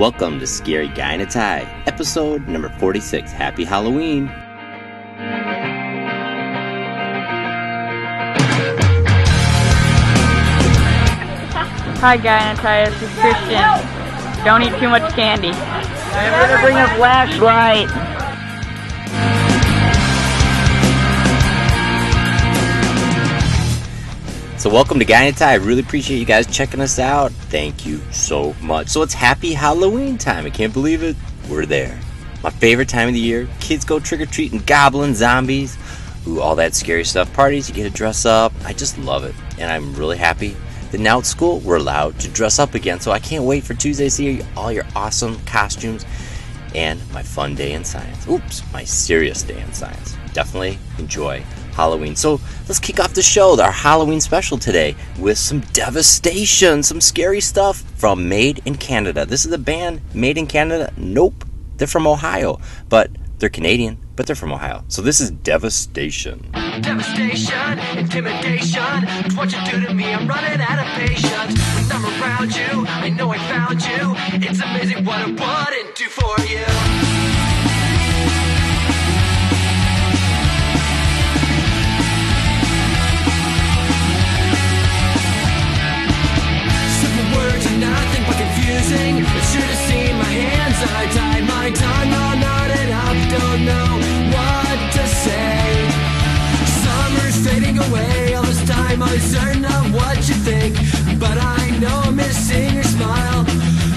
Welcome to Scary Guy in a Tie, episode number 46. Happy Halloween! Hi, Guy in a Tie. This is Christian. Don't eat too much candy. I'm gonna bring a flashlight. So, welcome to Guy in a Tie. I really appreciate you guys checking us out. Thank you so much. So, it's happy Halloween time. I can't believe it. We're there. My favorite time of the year. Kids go trick or treating, goblins, zombies, ooh, all that scary stuff. Parties, you get to dress up. I just love it. And I'm really happy that now at school we're allowed to dress up again. So, I can't wait for Tuesday to see all your awesome costumes and my fun day in science. Oops, my serious day in science. Definitely enjoy Halloween. So let's kick off the show, our Halloween special today, with some devastation, some scary stuff from Made in Canada. This is the band Made in Canada. Nope, they're from Ohio, but they're Canadian, but they're from Ohio. So this is Devastation. Devastation, intimidation. It's what you do to me. I'm running out of patience. When I'm around you, I know I found you. It's amazing what I wouldn't do for you. Nothing but confusing. You should have seen my hands are tied, my tongue all knotted up. Don't know what to say. Summer's fading away. All this time, I'm certain of what you think, but I know I'm missing your smile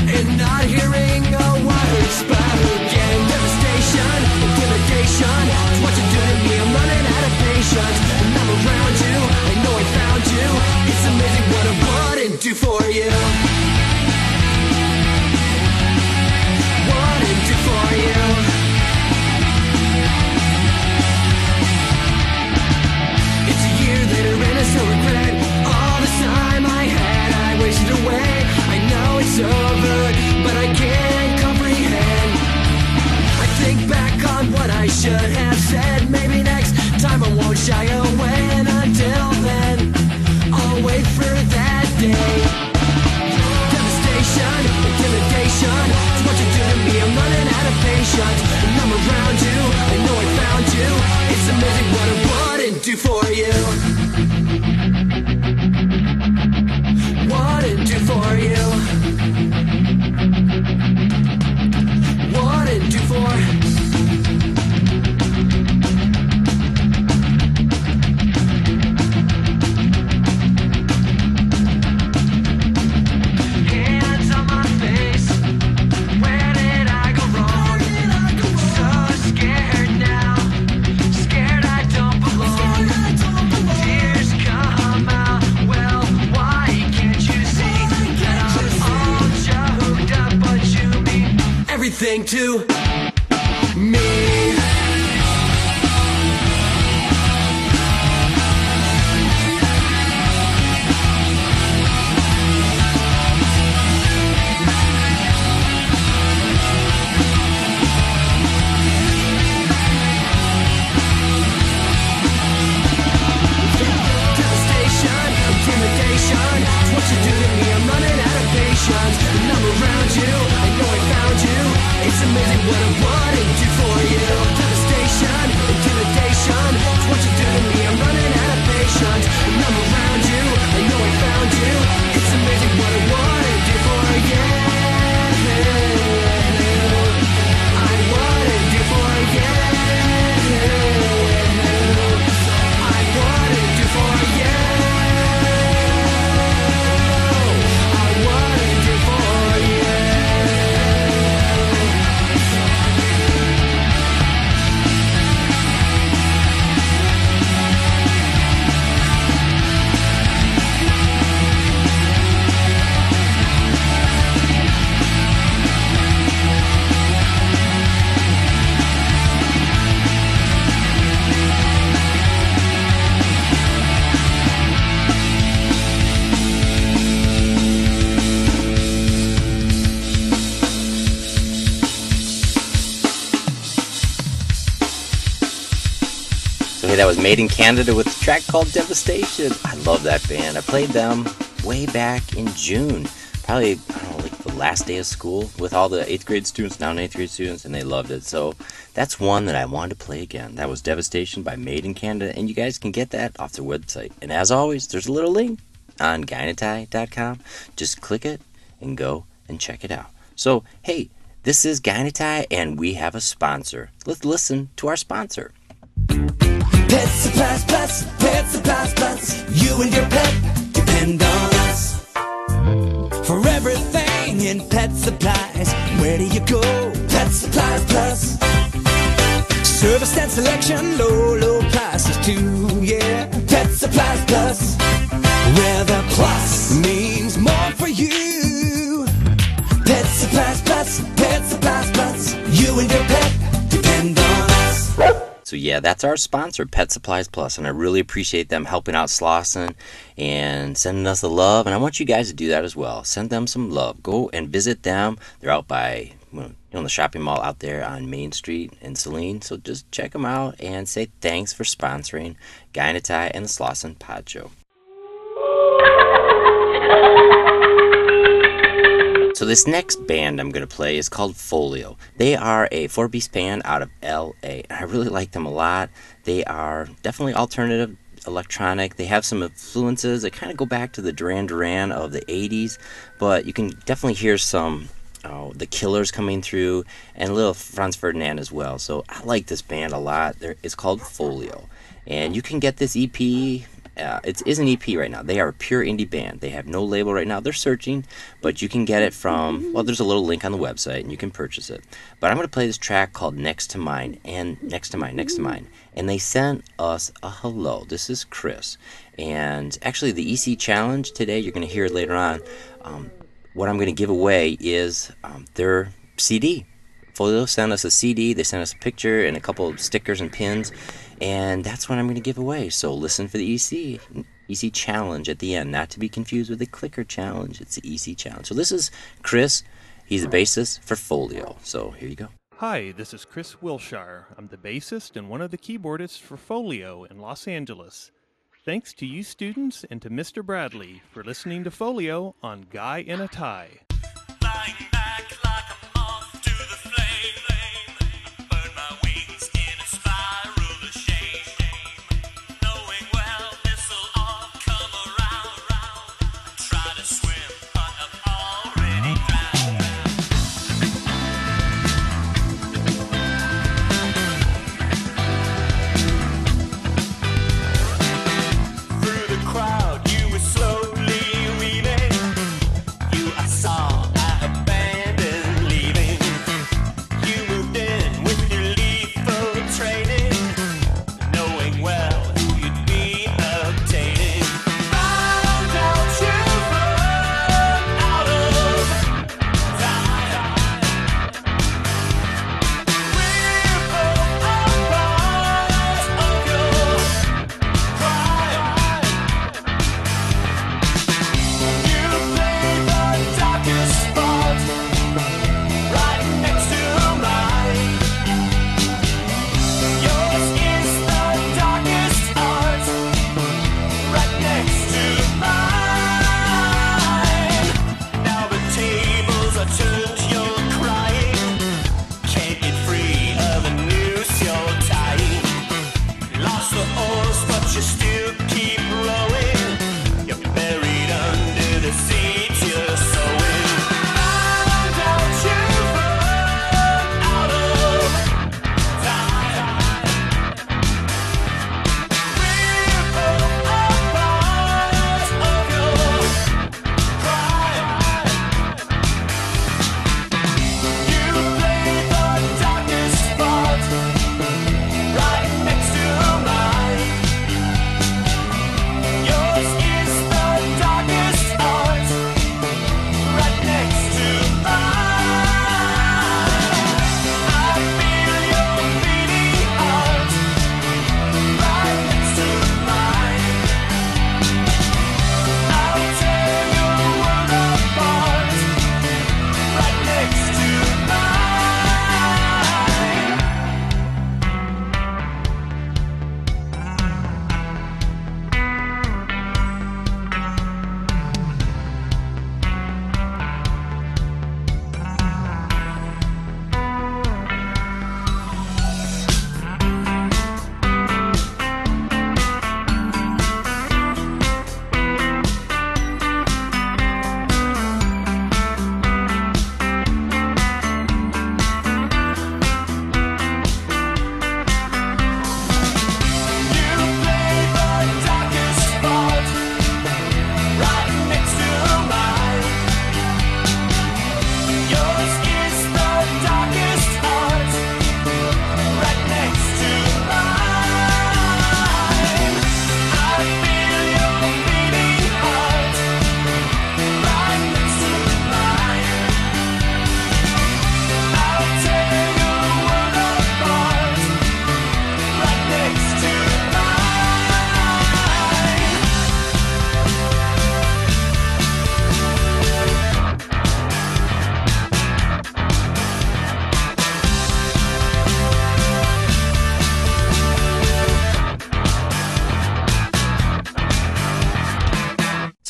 and not hearing a word spoken. Devastation, intimidation. It's what you do to me. I'm running out of patience. When I'm around you, I know I found you. It's amazing what I wouldn't do for you. Away. I know it's over, hey, that was Made in Canada with a track called Devastation. I love that band. I played them way back in June. Probably, know, like the last day of school with all the eighth grade students, now eighth grade students, and they loved it. So that's one that I wanted to play again. That was Devastation by Made in Canada, and you guys can get that off their website. And as always, there's a little link on guyinatie.com. Just click it and go and check it out. So, hey, this is Guy in a Tie, and we have a sponsor. Let's listen to our sponsor. Pet Supplies Plus, Pet Supplies Plus. You and your pet depend on us. For everything in pet supplies, where do you go? Pet Supplies Plus. Service and selection, low, low prices too, yeah. Pet Supplies Plus. Where the plus means more for you. Pet Supplies Plus, Pet Supplies Plus. You and your pet. So yeah, that's our sponsor, Pet Supplies Plus, and I really appreciate them helping out Slauson and sending us the love. And I want you guys to do that as well. Send them some love. Go and visit them. They're out by you know the shopping mall out there on Main Street in Saline. So just check them out and say thanks for sponsoring Guy in a Tie and the Slauson Pod Show. So this next band I'm going to play is called Folio. They are a four-piece band out of LA. I really like them a lot. They are definitely alternative electronic. They have some influences that kind of go back to the Duran Duran of the 80s, but you can definitely hear some oh, the Killers coming through and a little Franz Ferdinand as well. So I like this band a lot. They're, it's called Folio. And you can get this EP uh, it is an EP right now. They are a pure indie band. They have no label right now. They're searching, but you can get it from, well, there's a little link on the website and you can purchase it. But I'm going to play this track called Next to Mine and Next to Mine, Next to Mine. And they sent us a hello. This is Chris. And actually, the EC challenge today, you're going to hear it later on. Um, what I'm going to give away is um, their CD. Folio sent us a CD, they sent us a picture and a couple of stickers and pins, and that's what I'm going to give away. So listen for the EC EC challenge at the end, not to be confused with the clicker challenge. It's the EC challenge. So this is Chris. He's the bassist for Folio. So here you go. Hi, this is Chris Wilshire. I'm the bassist and one of the keyboardists for Folio in Los Angeles. Thanks to you students and to Mr. Bradley for listening to Folio on Guy in a Tie. Flying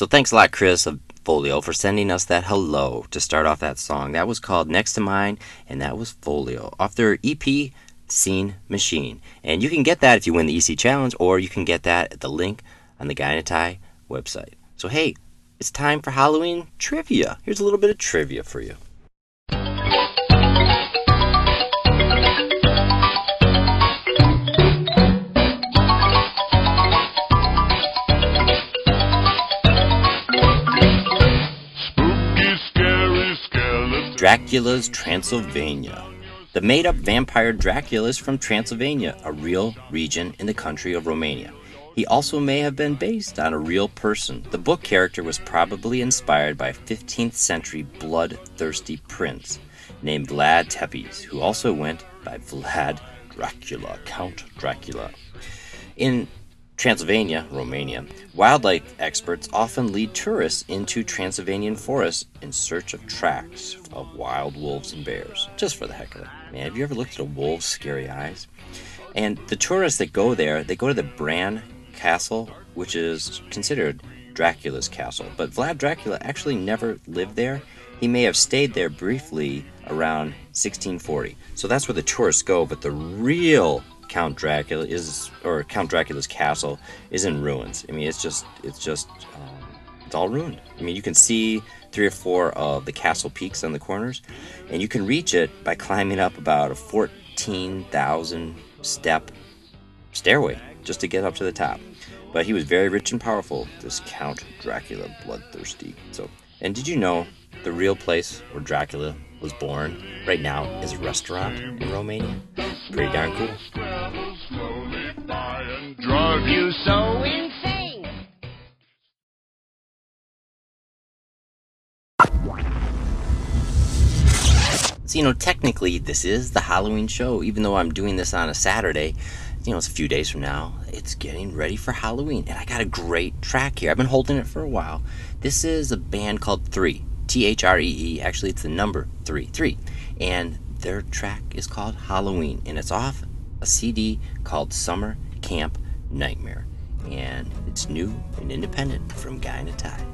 So thanks a lot, Chris of Folio, for sending us that hello to start off that song. That was called Next to Mine, and that was Folio off their EP Scene Machine. And you can get that if you win the EC Challenge, or you can get that at the link on the in website. So hey, it's time for Halloween trivia. Here's a little bit of trivia for you. Dracula's Transylvania. The made up vampire Dracula is from Transylvania, a real region in the country of Romania. He also may have been based on a real person. The book character was probably inspired by a 15th century bloodthirsty prince named Vlad Tepes, who also went by Vlad Dracula, Count Dracula. In Transylvania, Romania, wildlife experts often lead tourists into Transylvanian forests in search of tracks of wild wolves and bears, just for the heck of it. Man, have you ever looked at a wolf's scary eyes? And the tourists that go there, they go to the Bran Castle, which is considered Dracula's castle. But Vlad Dracula actually never lived there. He may have stayed there briefly around 1640. So that's where the tourists go, but the real Count Dracula is, or Count Dracula's castle is in ruins. I mean, it's just, it's just, um, it's all ruined. I mean, you can see three or four of the castle peaks on the corners, and you can reach it by climbing up about a 14,000 step stairway just to get up to the top. But he was very rich and powerful, this Count Dracula, bloodthirsty. So, and did you know the real place where Dracula was born right now is a restaurant in Romania? Pretty darn cool. Travel slowly by and drive you so insane. So, you know, technically, this is the Halloween show, even though I'm doing this on a Saturday. You know, it's a few days from now. It's getting ready for Halloween. And I got a great track here. I've been holding it for a while. This is a band called Three. T H R E E. Actually, it's the number three. Three. And their track is called Halloween. And it's off a CD called Summer Camp Nightmare. And it's new and independent from Guy in a Tie.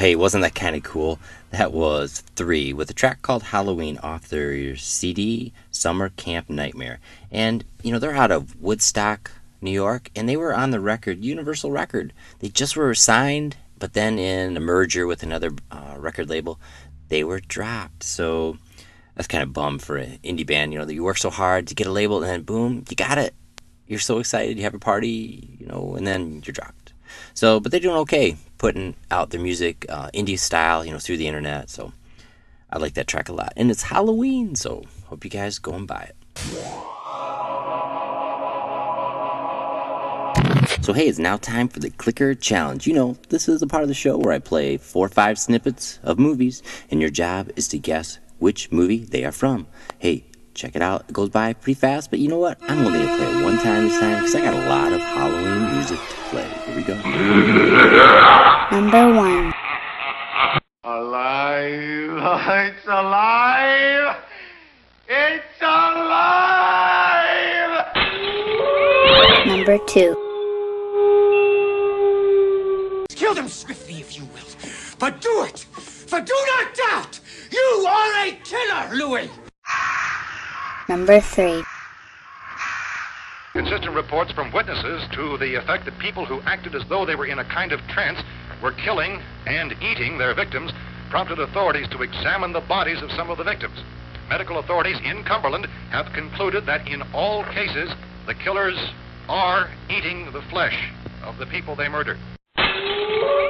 Hey, wasn't that kind of cool? That was three with a track called Halloween off their CD Summer Camp Nightmare. And, you know, they're out of Woodstock, New York, and they were on the record, Universal Record. They just were signed, but then in a merger with another uh, record label, they were dropped. So that's kind of bum for an indie band. You know, that you work so hard to get a label, and then boom, you got it. You're so excited, you have a party, you know, and then you're dropped. So, but they're doing okay putting out their music uh, indie style, you know, through the internet. So I like that track a lot. And it's Halloween, so hope you guys go and buy it. So hey, it's now time for the clicker challenge. You know, this is the part of the show where I play four or five snippets of movies, and your job is to guess which movie they are from. Hey, check it out. It goes by pretty fast, but you know what? I'm only gonna play it one time this time because I got a lot of Halloween music to play. Here we go. Number one. Alive! It's alive! It's alive! Number two. Kill them swiftly if you will, but do it! For do not doubt, you are a killer, Louis! Number three. Consistent reports from witnesses to the effect that people who acted as though they were in a kind of trance were killing and eating their victims prompted authorities to examine the bodies of some of the victims. Medical authorities in Cumberland have concluded that in all cases, the killers are eating the flesh of the people they murdered.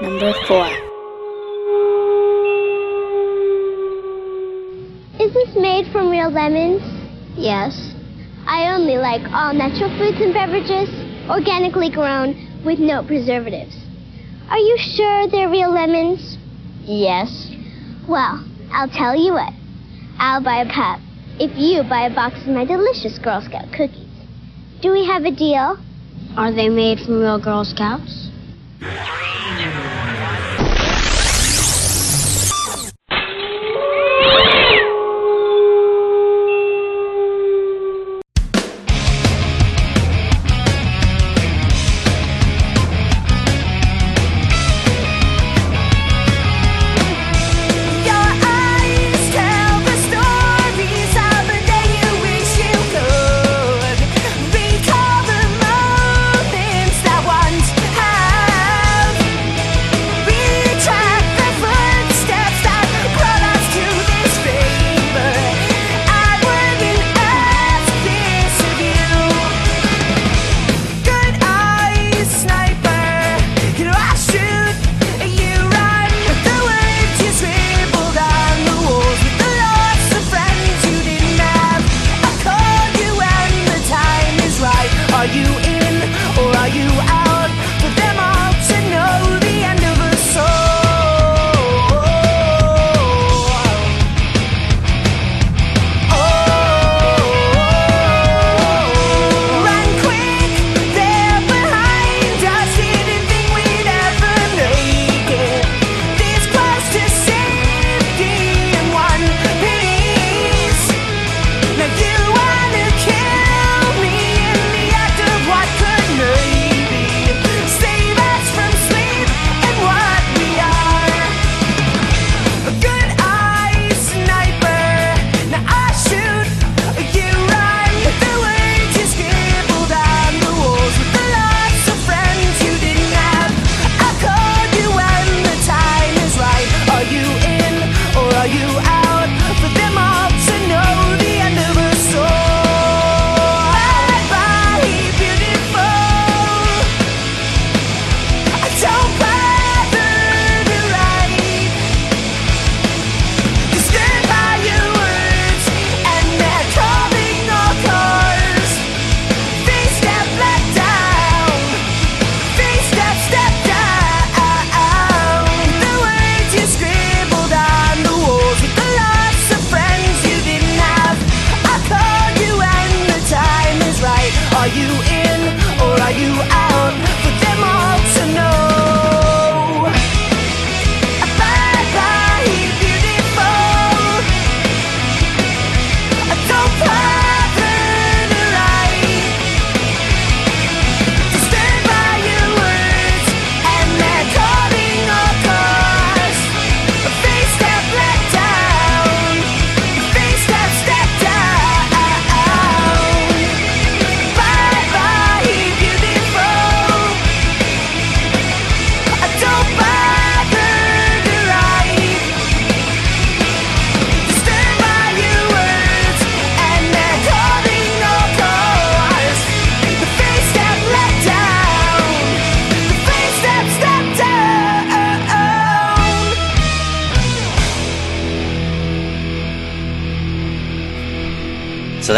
Number four. Is this made from real lemons? Yes. I only like all natural foods and beverages, organically grown, with no preservatives. Are you sure they're real lemons? Yes. Well, I'll tell you what. I'll buy a cup if you buy a box of my delicious Girl Scout cookies. Do we have a deal? Are they made from real Girl Scouts?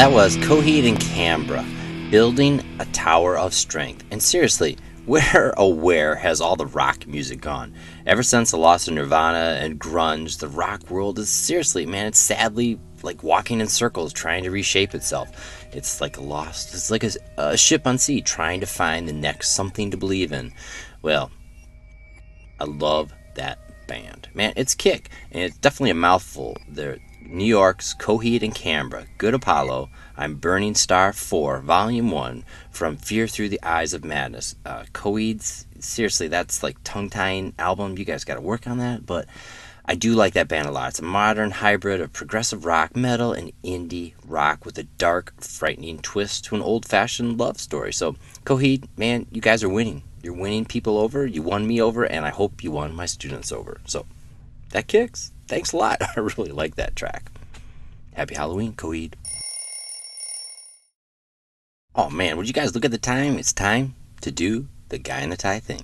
That was Coheed and Cambria, building a tower of strength. And seriously, where oh where has all the rock music gone? Ever since the loss of Nirvana and grunge, the rock world is seriously, man, it's sadly like walking in circles trying to reshape itself. It's like a lost, it's like a, a ship on sea trying to find the next something to believe in. Well, I love that band. Man, it's Kick, and it's definitely a mouthful. They're New York's Coheed and Cambria, Good Apollo, I'm Burning Star 4, Volume 1, From Fear Through the Eyes of Madness. Uh, Coheed's, seriously, that's like tongue tying album. You guys got to work on that, but I do like that band a lot. It's a modern hybrid of progressive rock, metal, and indie rock with a dark, frightening twist to an old fashioned love story. So, Coheed, man, you guys are winning. You're winning people over. You won me over, and I hope you won my students over. So, that kicks. Thanks a lot. I really like that track. Happy Halloween, Coheed. Oh man, would you guys look at the time? It's time to do the guy in the tie thing.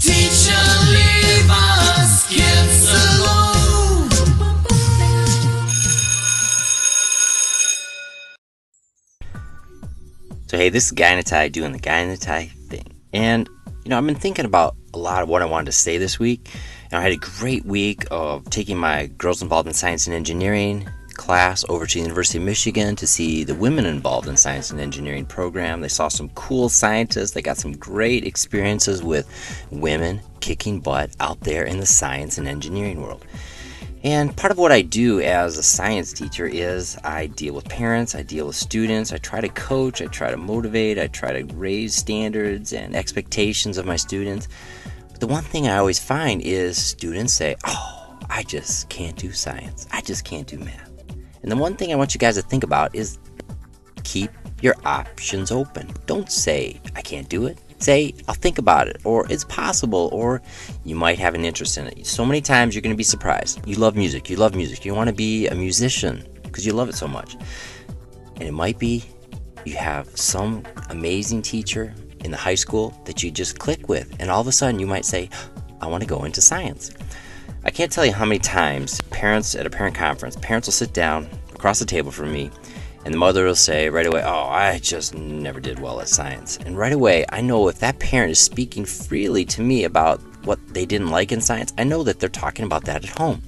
Teacher, leave us kids alone. So hey, this is Guy in a Tie doing the Guy in the Tie thing. And, you know, I've been thinking about a lot of what I wanted to say this week. And I had a great week of taking my Girls Involved in Science and Engineering class over to the University of Michigan to see the Women Involved in Science and Engineering program. They saw some cool scientists. They got some great experiences with women kicking butt out there in the science and engineering world. And part of what I do as a science teacher is I deal with parents, I deal with students, I try to coach, I try to motivate, I try to raise standards and expectations of my students. But the one thing I always find is students say, Oh, I just can't do science, I just can't do math. And the one thing I want you guys to think about is keep your options open. Don't say, I can't do it. Say, I'll think about it, or it's possible, or you might have an interest in it. So many times you're going to be surprised. You love music, you love music, you want to be a musician because you love it so much. And it might be you have some amazing teacher in the high school that you just click with, and all of a sudden you might say, I want to go into science. I can't tell you how many times parents at a parent conference, parents will sit down across the table from me and the mother will say right away, Oh, I just never did well at science. And right away, I know if that parent is speaking freely to me about what they didn't like in science, I know that they're talking about that at home.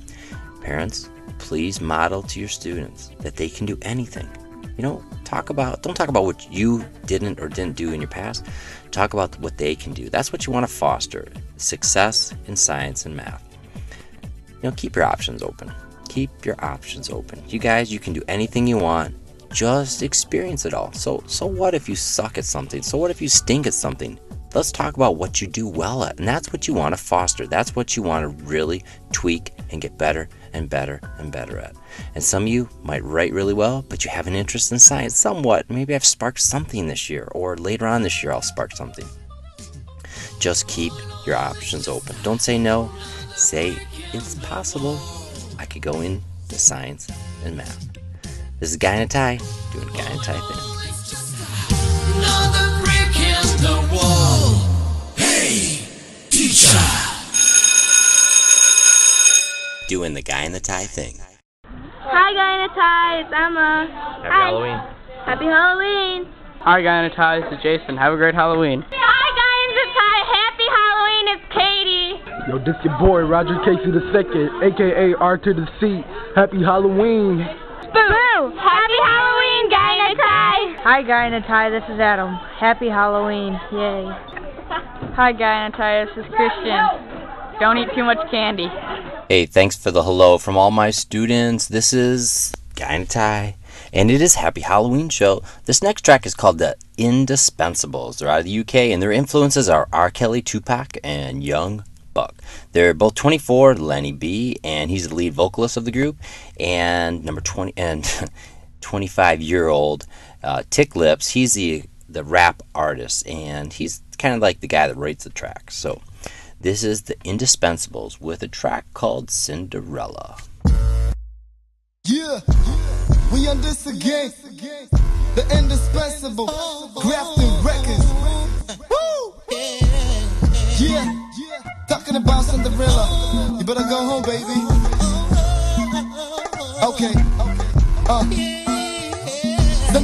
Parents, please model to your students that they can do anything. You know, talk about, don't talk about what you didn't or didn't do in your past. Talk about what they can do. That's what you want to foster success in science and math. You know, keep your options open. Keep your options open. You guys, you can do anything you want just experience it all. So so what if you suck at something? So what if you stink at something? Let's talk about what you do well at. And that's what you want to foster. That's what you want to really tweak and get better and better and better at. And some of you might write really well, but you have an interest in science somewhat. Maybe I've sparked something this year, or later on this year I'll spark something. Just keep your options open. Don't say no. Say it's possible I could go into science and math. This is Guy in a Tie doing Guy in a Tie thing. Another brick in the wall. Hey, teacher. Doing the Guy in the Tie thing. Hi, Guy in a Tie. It's Emma. Happy Hi. Halloween. Happy Halloween. Hi, Guy in a Tie. This is Jason. Have a great Halloween. Hi, Guy in a Tie. Happy Halloween. It's Katie. Yo, this your boy Roger Casey the second, aka R to the C. Happy Halloween. Boo. Happy Halloween, Guy in a Tie. Hi, Guy in a Tie. This is Adam. Happy Halloween. Yay. Hi, Guy in a Tie. This is Christian. Don't eat too much candy. Hey, thanks for the hello from all my students. This is Guy in a Tie, and it is Happy Halloween Show. This next track is called The Indispensables. They're out of the UK, and their influences are R. Kelly, Tupac, and Young Buck. They're both 24, Lenny B, and he's the lead vocalist of the group, and number 20 and 25 year old uh, Tick Lips. He's the the rap artist, and he's kind of like the guy that writes the tracks. So. This is the Indispensables with a track called Cinderella. Yeah, we on this again. The indispensable Grafton Records. Woo! Yeah, talking about Cinderella. You better go home, baby.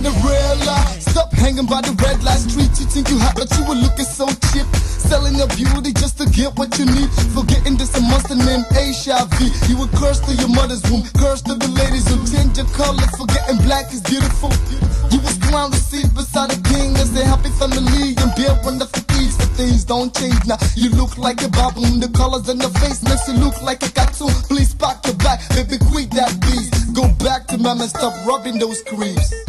Cinderella. Stop hanging by the red light street. You think you hot, but you were looking so cheap. Selling your beauty just to get what you need. Forgetting this a monster named HIV. You were cursed to your mother's womb. Cursed to the ladies who change your color. Forgetting black is beautiful. You was crowned to see beside a king as a happy family. And beer when the fatigues for things don't change now. You look like a baboon. The colors in the face makes you look like a cartoon. Please pack your back, baby, quit that beast. Go back to mama and stop rubbing those creeps.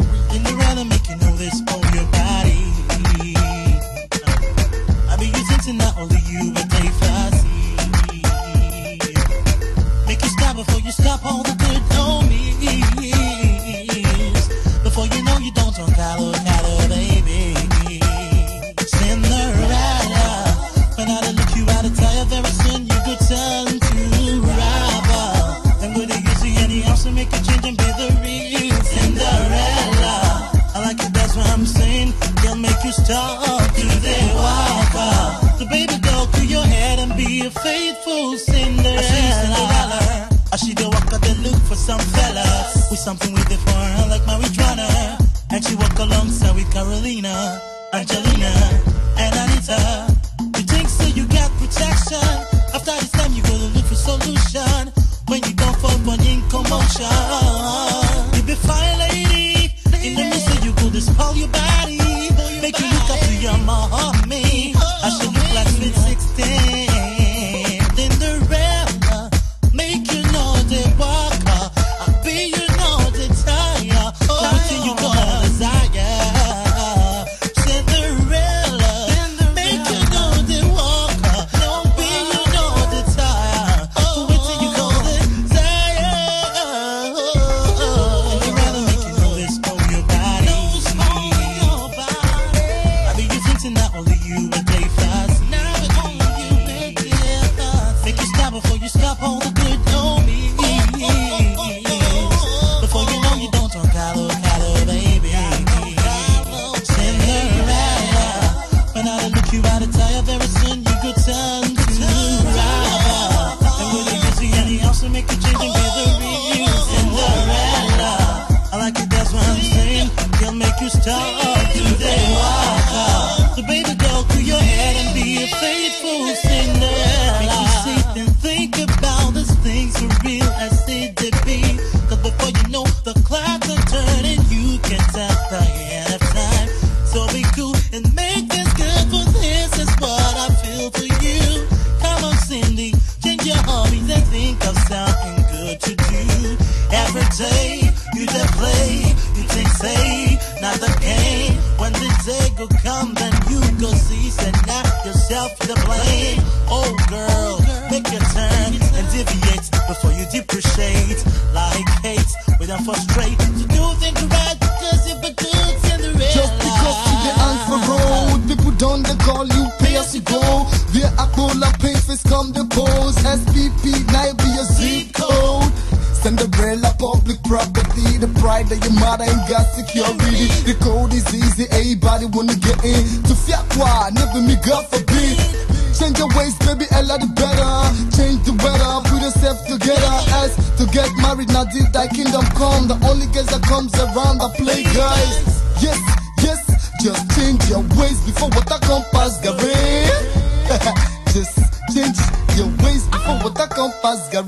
faithful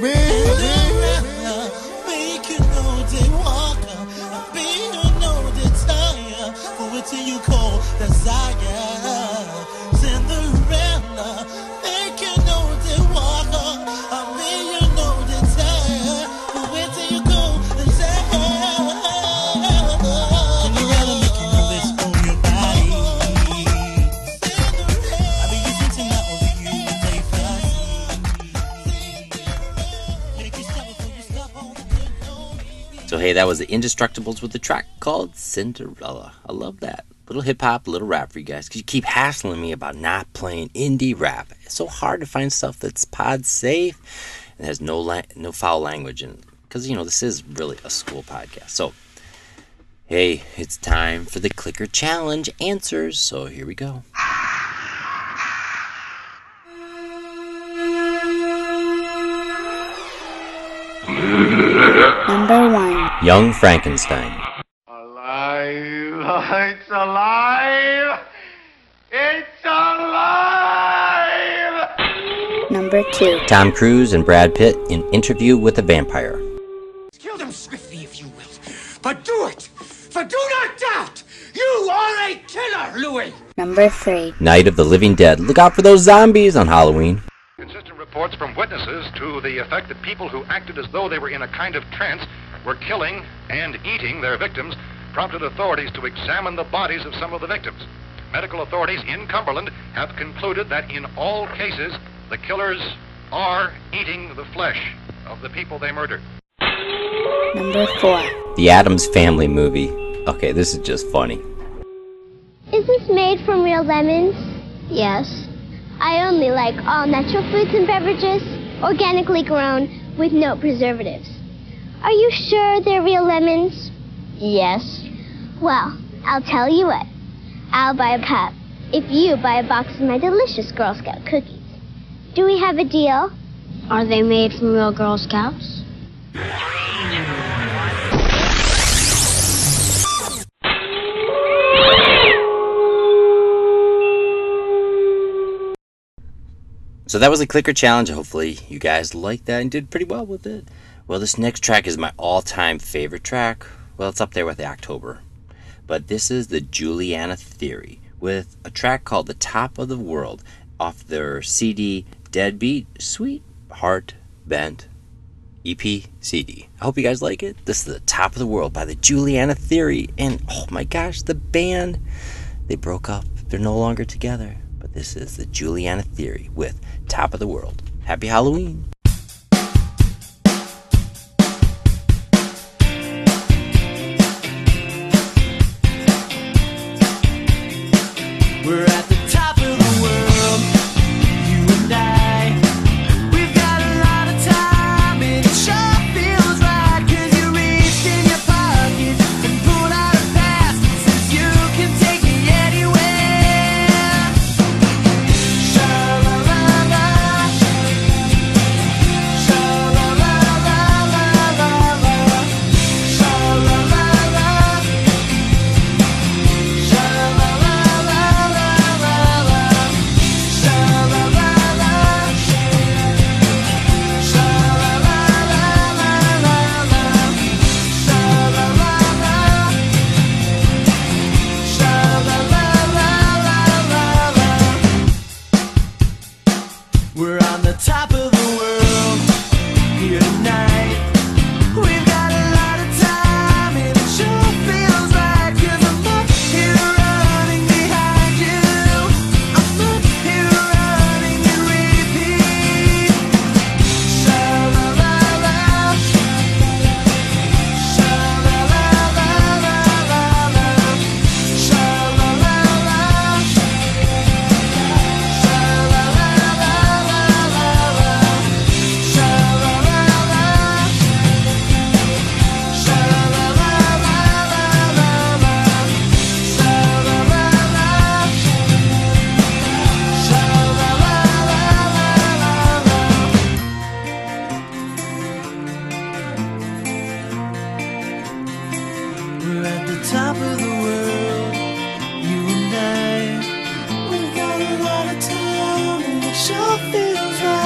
real Indestructibles with a track called Cinderella. I love that. Little hip hop, little rap for you guys because you keep hassling me about not playing indie rap. It's so hard to find stuff that's pod safe and has no la- no foul language in it because, you know, this is really a school podcast. So, hey, it's time for the clicker challenge answers. So, here we go. Number one. Young Frankenstein. Alive! It's alive! It's alive! Number two. Tom Cruise and Brad Pitt in Interview with a Vampire. Kill them swiftly if you will, but do it! For do not doubt! You are a killer, Louis! Number three. Night of the Living Dead. Look out for those zombies on Halloween the effect that people who acted as though they were in a kind of trance were killing and eating their victims prompted authorities to examine the bodies of some of the victims. Medical authorities in Cumberland have concluded that in all cases, the killers are eating the flesh of the people they murdered. Number 4. The Addams Family movie. Okay, this is just funny. Is this made from real lemons? Yes. I only like all natural fruits and beverages, organically grown, with no preservatives. Are you sure they're real lemons? Yes. Well, I'll tell you what. I'll buy a cup if you buy a box of my delicious Girl Scout cookies. Do we have a deal? Are they made from real Girl Scouts? So that was a clicker challenge. Hopefully, you guys liked that and did pretty well with it. Well, this next track is my all time favorite track. Well, it's up there with October. But this is the Juliana Theory with a track called The Top of the World off their CD Deadbeat Sweet Heart Bent EP CD. I hope you guys like it. This is The Top of the World by the Juliana Theory. And oh my gosh, the band, they broke up. They're no longer together. This is the Juliana Theory with Top of the World. Happy Halloween. lot of time, and she'll feels right.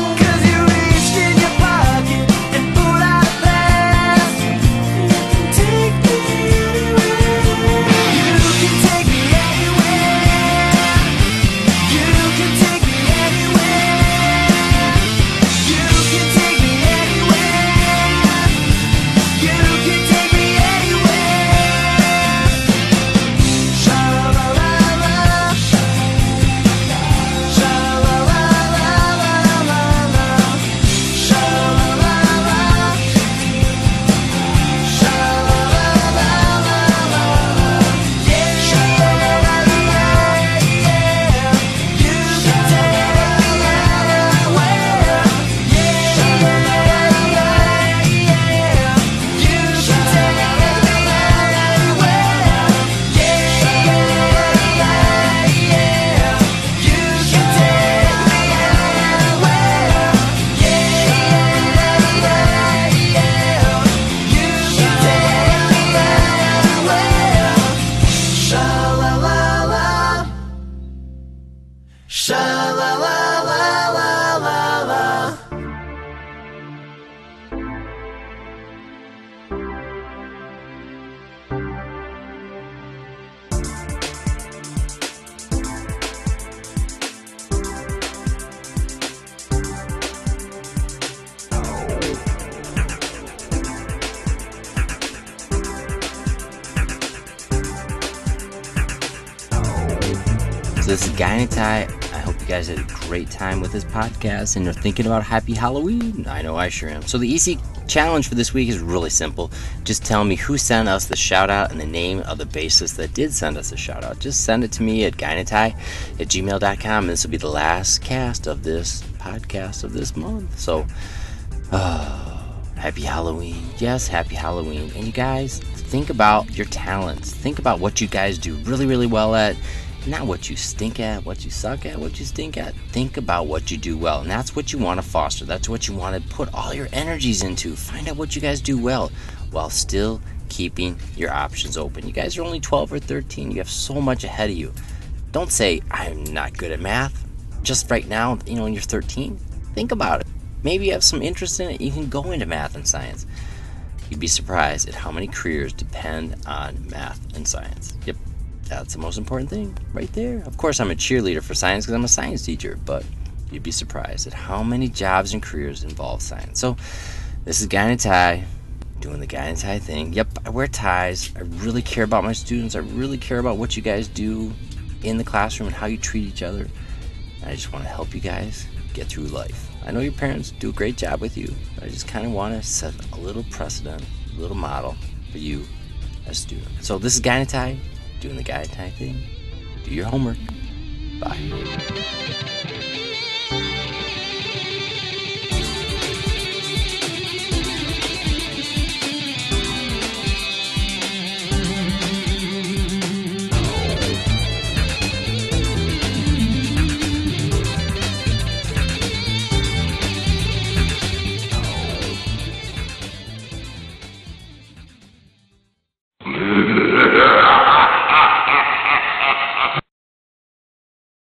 Sha la la Tie. I hope you guys had a great time with this podcast and are thinking about Happy Halloween. I know I sure am. So the easy challenge for this week is really simple. Just tell me who sent us the shout out and the name of the bassist that did send us a shout out. Just send it to me at guyinatie at gmail.com. This will be the last cast of this podcast of this month. So oh, happy Halloween. Yes, happy Halloween. And you guys, think about your talents. Think about what you guys do really, really well at not what you stink at, what you suck at, what you stink at. Think about what you do well. And that's what you want to foster. That's what you want to put all your energies into. Find out what you guys do well while still keeping your options open. You guys are only 12 or 13. You have so much ahead of you. Don't say, I'm not good at math. Just right now, you know, when you're 13, think about it. Maybe you have some interest in it. You can go into math and science. You'd be surprised at how many careers depend on math and science. Yep, that's the most important thing right there. Of course, I'm a cheerleader for science because I'm a science teacher, but you'd be surprised at how many jobs and careers involve science. So, this is Guy in a Tie doing the Guy in a Tie thing. Yep, I wear ties. I really care about my students. I really care about what you guys do in the classroom and how you treat each other. And I just want to help you guys get through life. I know your parents do a great job with you, but I just kind of want to set a little precedent, a little model for you as a student. So, this is Guy in a Tie doing the guy type thing. Do your homework. Bye.